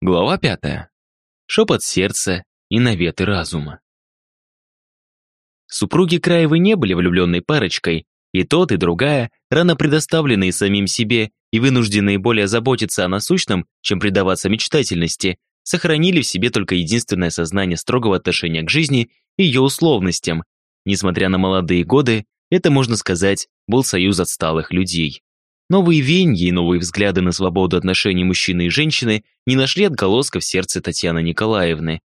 Глава пятая. Шепот сердца и наветы разума. Супруги Краевы не были влюбленной парочкой, и тот, и другая, рано предоставленные самим себе и вынужденные более заботиться о насущном, чем предаваться мечтательности, сохранили в себе только единственное сознание строгого отношения к жизни и ее условностям. Несмотря на молодые годы, это, можно сказать, был союз отсталых людей. Новые веньи и новые взгляды на свободу отношений мужчины и женщины не нашли отголоска в сердце Татьяны Николаевны.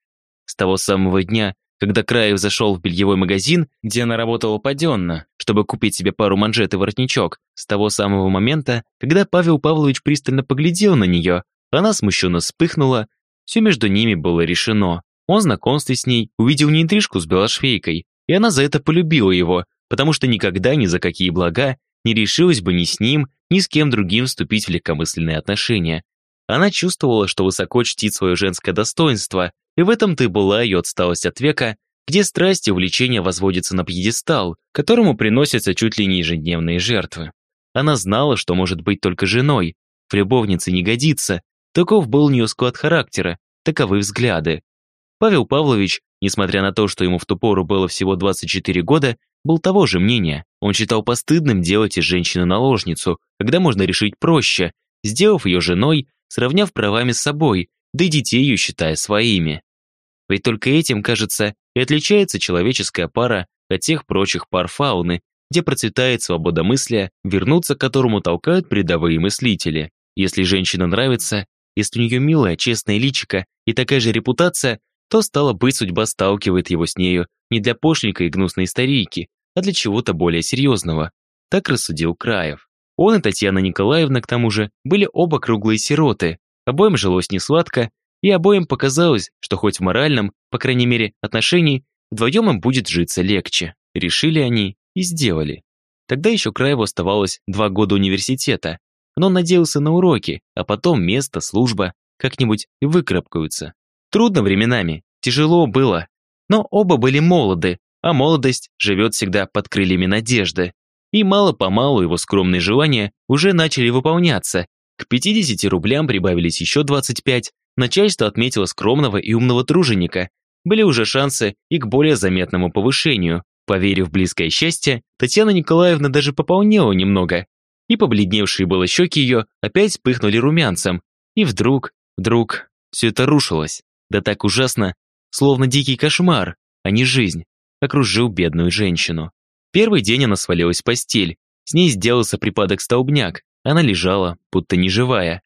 С того самого дня, когда Краев зашел в бельевой магазин, где она работала паденно, чтобы купить себе пару манжет и воротничок, с того самого момента, когда Павел Павлович пристально поглядел на нее, она смущенно вспыхнула, все между ними было решено. Он знакомстве с ней увидел не интрижку с белошвейкой, и она за это полюбила его, потому что никогда ни за какие блага не решилась бы ни с ним, ни с кем другим вступить в легкомысленные отношения. Она чувствовала, что высоко чтит свое женское достоинство, и в этом-то и была ее отсталость от века, где страсть и увлечение возводятся на пьедестал, которому приносятся чуть ли не ежедневные жертвы. Она знала, что может быть только женой, в любовнице не годится, таков был у нее склад характера, таковы взгляды. Павел Павлович, несмотря на то, что ему в ту пору было всего 24 года, был того же мнения. Он считал постыдным делать из женщины наложницу, когда можно решить проще, сделав ее женой, сравняв правами с собой, да и детей ее считая своими. Ведь только этим, кажется, и отличается человеческая пара от тех прочих пар фауны, где процветает свобода мысли, вернуться к которому толкают передовые мыслители. Если женщина нравится, если у нее милая, честная личика и такая же репутация, то, стало быть, судьба сталкивает его с нею не для пошленькой и гнусной старейки, а для чего-то более серьезного. Так рассудил Краев. Он и Татьяна Николаевна, к тому же, были оба круглые сироты. Обоим жилось несладко, и обоим показалось, что хоть в моральном, по крайней мере, отношении, вдвоем им будет житься легче. Решили они и сделали. Тогда еще Краеву оставалось два года университета, но он надеялся на уроки, а потом место, служба, как-нибудь выкарабкаются. Трудно временами, тяжело было. Но оба были молоды, а молодость живет всегда под крыльями надежды. И мало-помалу его скромные желания уже начали выполняться. К 50 рублям прибавились еще 25, начальство отметило скромного и умного труженика. Были уже шансы и к более заметному повышению. Поверив в близкое счастье, Татьяна Николаевна даже пополнела немного. И побледневшие было щеки ее опять вспыхнули румянцем. И вдруг, вдруг, все это рушилось. Да так ужасно, словно дикий кошмар, а не жизнь, окружил бедную женщину. Первый день она свалилась в постель, с ней сделался припадок-столбняк, она лежала, будто неживая.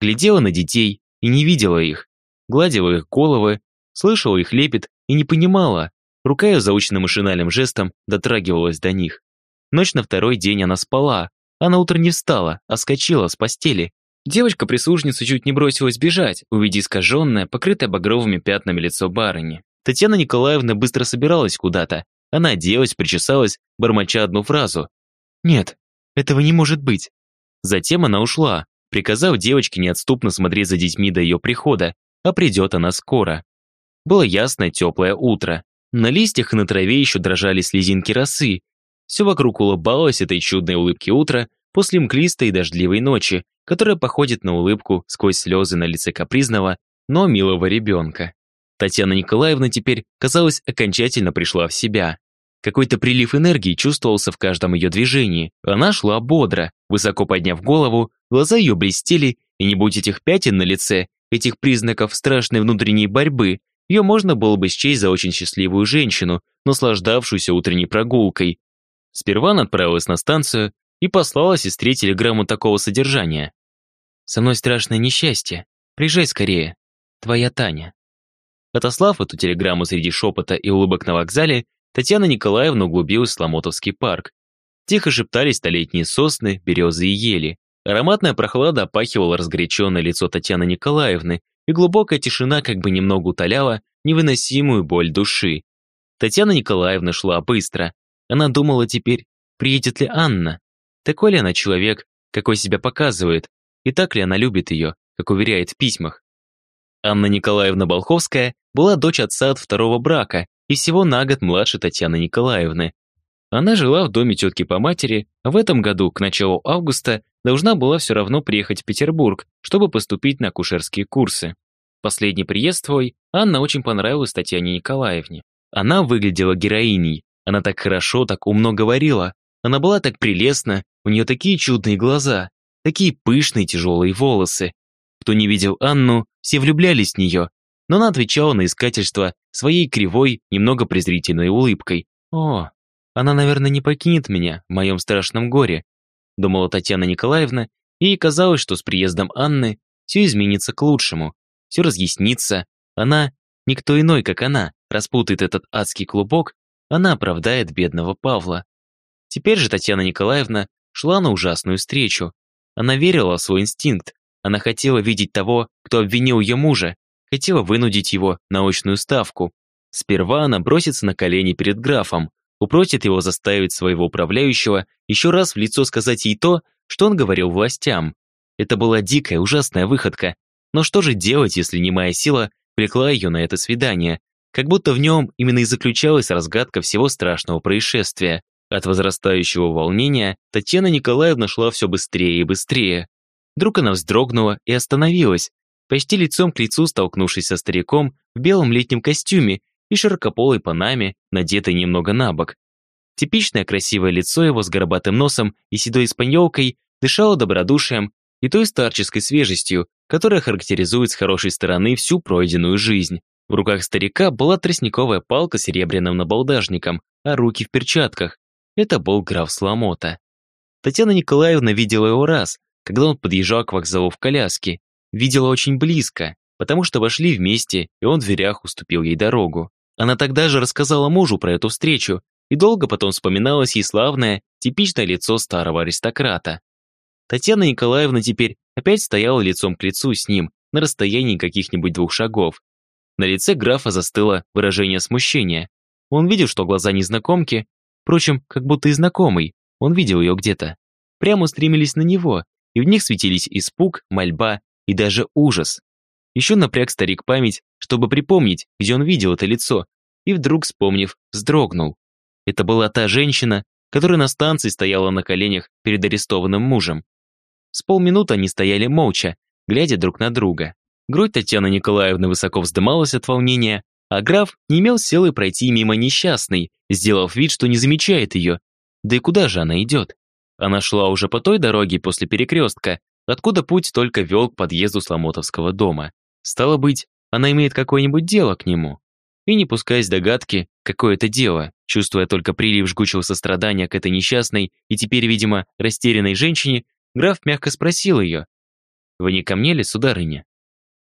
Глядела на детей и не видела их, гладила их головы, слышала их лепет и не понимала. Рука ее заученным машинальным жестом дотрагивалась до них. Ночь на второй день она спала, а на утро не встала, а скочила с постели Девочка-прислужница чуть не бросилась бежать, увидя искаженное, покрытое багровыми пятнами лицо барыни. Татьяна Николаевна быстро собиралась куда-то. Она оделась, причесалась, бормоча одну фразу. «Нет, этого не может быть». Затем она ушла, приказав девочке неотступно смотреть за детьми до ее прихода, а придет она скоро. Было ясное теплое утро. На листьях и на траве еще дрожали слезинки росы. Все вокруг улыбалось этой чудной улыбке утра после мглистой и дождливой ночи, которая походит на улыбку сквозь слезы на лице капризного, но милого ребенка. Татьяна Николаевна теперь, казалось, окончательно пришла в себя. Какой-то прилив энергии чувствовался в каждом ее движении. Она шла бодро, высоко подняв голову, глаза ее блестели, и не будь этих пятен на лице, этих признаков страшной внутренней борьбы, ее можно было бы счесть за очень счастливую женщину, наслаждавшуюся утренней прогулкой. Сперва она отправилась на станцию, и послала сестре телеграмму такого содержания. «Со мной страшное несчастье. Приезжай скорее. Твоя Таня». Отослав эту телеграмму среди шепота и улыбок на вокзале, Татьяна Николаевна углубилась в Ломотовский парк. Тихо шептались столетние сосны, березы и ели. Ароматная прохлада опахивала разгоряченное лицо Татьяны Николаевны, и глубокая тишина как бы немного утоляла невыносимую боль души. Татьяна Николаевна шла быстро. Она думала теперь, приедет ли Анна. Такой ли она человек, какой себя показывает, и так ли она любит ее, как уверяет в письмах. Анна Николаевна Болховская была дочь отца от второго брака и всего на год младше Татьяны Николаевны. Она жила в доме тетки по матери, а в этом году, к началу августа, должна была все равно приехать в Петербург, чтобы поступить на акушерские курсы. Последний приезд твой Анна очень понравилась Татьяне Николаевне. Она выглядела героиней. Она так хорошо, так умно говорила. Она была так прелестна, у нее такие чудные глаза, такие пышные тяжелые волосы. Кто не видел Анну, все влюблялись в нее, но она отвечала на искательство своей кривой, немного презрительной улыбкой. «О, она, наверное, не покинет меня в моем страшном горе», думала Татьяна Николаевна, и ей казалось, что с приездом Анны все изменится к лучшему, все разъяснится, она, никто иной, как она, распутает этот адский клубок, она оправдает бедного Павла. Теперь же Татьяна Николаевна шла на ужасную встречу. Она верила в свой инстинкт, она хотела видеть того, кто обвинил ее мужа, хотела вынудить его на очную ставку. Сперва она бросится на колени перед графом, упросит его заставить своего управляющего еще раз в лицо сказать ей то, что он говорил властям. Это была дикая, ужасная выходка. Но что же делать, если немая сила влекла ее на это свидание? Как будто в нем именно и заключалась разгадка всего страшного происшествия. От возрастающего волнения Татьяна Николаевна шла все быстрее и быстрее. Вдруг она вздрогнула и остановилась, почти лицом к лицу столкнувшись со стариком в белом летнем костюме и широкополой панаме, надетой немного на бок. Типичное красивое лицо его с горбатым носом и седой испаньолкой дышало добродушием и той старческой свежестью, которая характеризует с хорошей стороны всю пройденную жизнь. В руках старика была тростниковая палка с серебряным набалдажником, а руки в перчатках. Это был граф Сломота. Татьяна Николаевна видела его раз, когда он подъезжал к вокзалу в коляске, видела очень близко, потому что вошли вместе, и он в дверях уступил ей дорогу. Она тогда же рассказала мужу про эту встречу, и долго потом вспоминалось ей славное, типичное лицо старого аристократа. Татьяна Николаевна теперь опять стояла лицом к лицу с ним, на расстоянии каких-нибудь двух шагов. На лице графа застыло выражение смущения. Он видел, что глаза незнакомки, впрочем, как будто и знакомый, он видел ее где-то, прямо устремились на него, и в них светились испуг, мольба и даже ужас. Еще напряг старик память, чтобы припомнить, где он видел это лицо, и вдруг, вспомнив, вздрогнул. Это была та женщина, которая на станции стояла на коленях перед арестованным мужем. С полминуты они стояли молча, глядя друг на друга. Грудь Татьяны Николаевны высоко вздымалась от волнения, а граф не имел силы пройти мимо несчастной, сделав вид, что не замечает ее. Да и куда же она идет? Она шла уже по той дороге после перекрестка, откуда путь только вел к подъезду Сломотовского дома. Стало быть, она имеет какое-нибудь дело к нему. И не пускаясь догадки, какое это дело, чувствуя только прилив жгучего сострадания к этой несчастной и теперь, видимо, растерянной женщине, граф мягко спросил ее. «Вы не ко мне ли, сударыня?»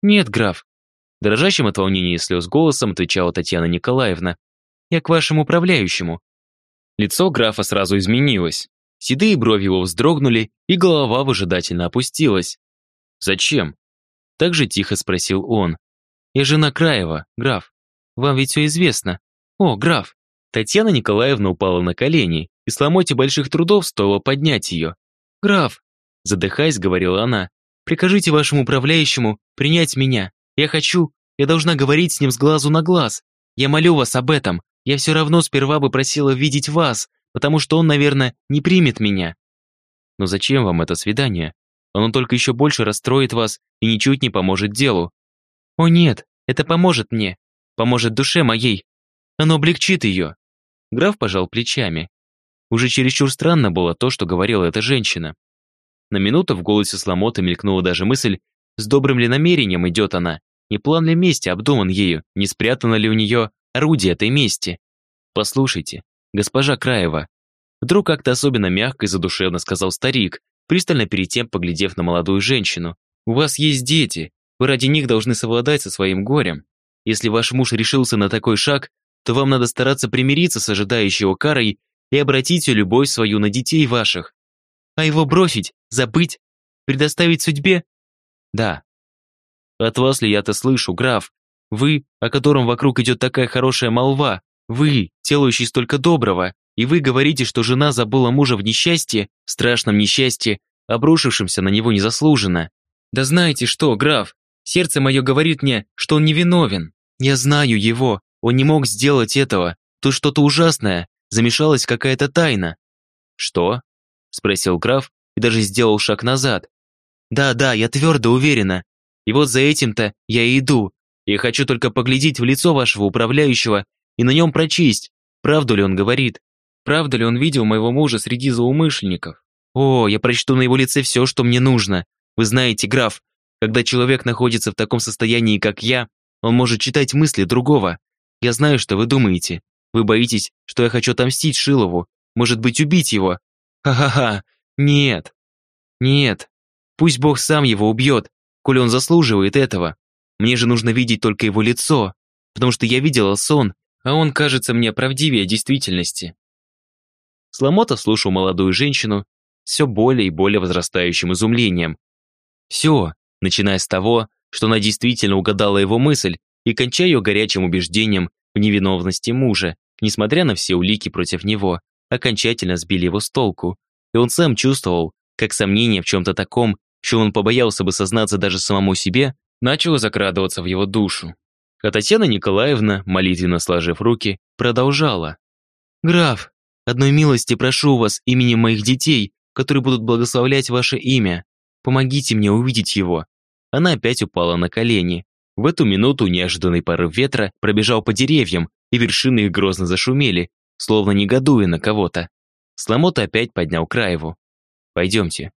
«Нет, граф», дрожащим от волнения и слез голосом отвечала Татьяна Николаевна. «Я к вашему управляющему». Лицо графа сразу изменилось. Седые брови его вздрогнули, и голова выжидательно опустилась. «Зачем?» Так же тихо спросил он. «Я жена Краева, граф. Вам ведь все известно. О, граф!» Татьяна Николаевна упала на колени, и с ломоти больших трудов стоило поднять ее. «Граф!» Задыхаясь, говорила она. «Прикажите вашему управляющему принять меня. Я хочу, я должна говорить с ним с глазу на глаз. Я молю вас об этом. Я все равно сперва бы просила видеть вас, потому что он, наверное, не примет меня. Но зачем вам это свидание? Оно только еще больше расстроит вас и ничуть не поможет делу. О нет, это поможет мне, поможет душе моей. Оно облегчит ее. Граф пожал плечами. Уже чересчур странно было то, что говорила эта женщина. На минуту в голосе Сломота мелькнула даже мысль, с добрым ли намерением идет она, не план ли мести обдуман ею, не спрятано ли у нее орудие этой мести. Послушайте, «Госпожа Краева». Вдруг как-то особенно мягко и задушевно сказал старик, пристально перед тем поглядев на молодую женщину. «У вас есть дети, вы ради них должны совладать со своим горем. Если ваш муж решился на такой шаг, то вам надо стараться примириться с ожидающей его карой и обратить любовь свою на детей ваших. А его бросить, забыть, предоставить судьбе? Да. От вас ли я-то слышу, граф? Вы, о котором вокруг идет такая хорошая молва, вы, делающий столько доброго, и вы говорите, что жена забыла мужа в несчастье, страшном несчастье, обрушившемся на него незаслуженно. Да знаете что, граф, сердце мое говорит мне, что он невиновен. Я знаю его, он не мог сделать этого. Тут что-то ужасное, замешалась какая-то тайна. Что? Спросил граф и даже сделал шаг назад. Да, да, я твердо уверена. И вот за этим-то я и иду. Я хочу только поглядеть в лицо вашего управляющего и на нем прочесть, правду ли он говорит, правда ли он видел моего мужа среди злоумышленников. О, я прочту на его лице все, что мне нужно. Вы знаете, граф, когда человек находится в таком состоянии, как я, он может читать мысли другого. Я знаю, что вы думаете. Вы боитесь, что я хочу отомстить Шилову, может быть, убить его. Ха-ха-ха, нет. Нет. Пусть Бог сам его убьет, коли он заслуживает этого. Мне же нужно видеть только его лицо, потому что я видела сон, а он кажется мне правдивее действительности. Сломота слушал молодую женщину все более и более возрастающим изумлением. Все, начиная с того, что она действительно угадала его мысль, и кончая ее горячим убеждением в невиновности мужа, несмотря на все улики против него, окончательно сбили его с толку, и он сам чувствовал, как сомнение в чем-то таком, чем он побоялся бы сознаться даже самому себе, начало закрадываться в его душу. А Татьяна Николаевна, молитвенно сложив руки, продолжала. «Граф, одной милости прошу вас именем моих детей, которые будут благословлять ваше имя. Помогите мне увидеть его». Она опять упала на колени. В эту минуту неожиданный порыв ветра пробежал по деревьям, и вершины их грозно зашумели, словно негодуя на кого-то. Сломота опять поднял Краеву. «Пойдемте».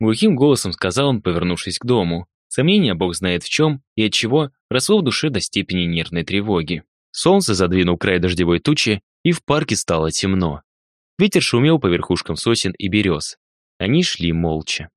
Глухим голосом сказал он, повернувшись к дому. Сомнения бог знает в чем и от чего росло в душе до степени нервной тревоги. Солнце задвинул край дождевой тучи, и в парке стало темно. Ветер шумел по верхушкам сосен и берез. Они шли молча.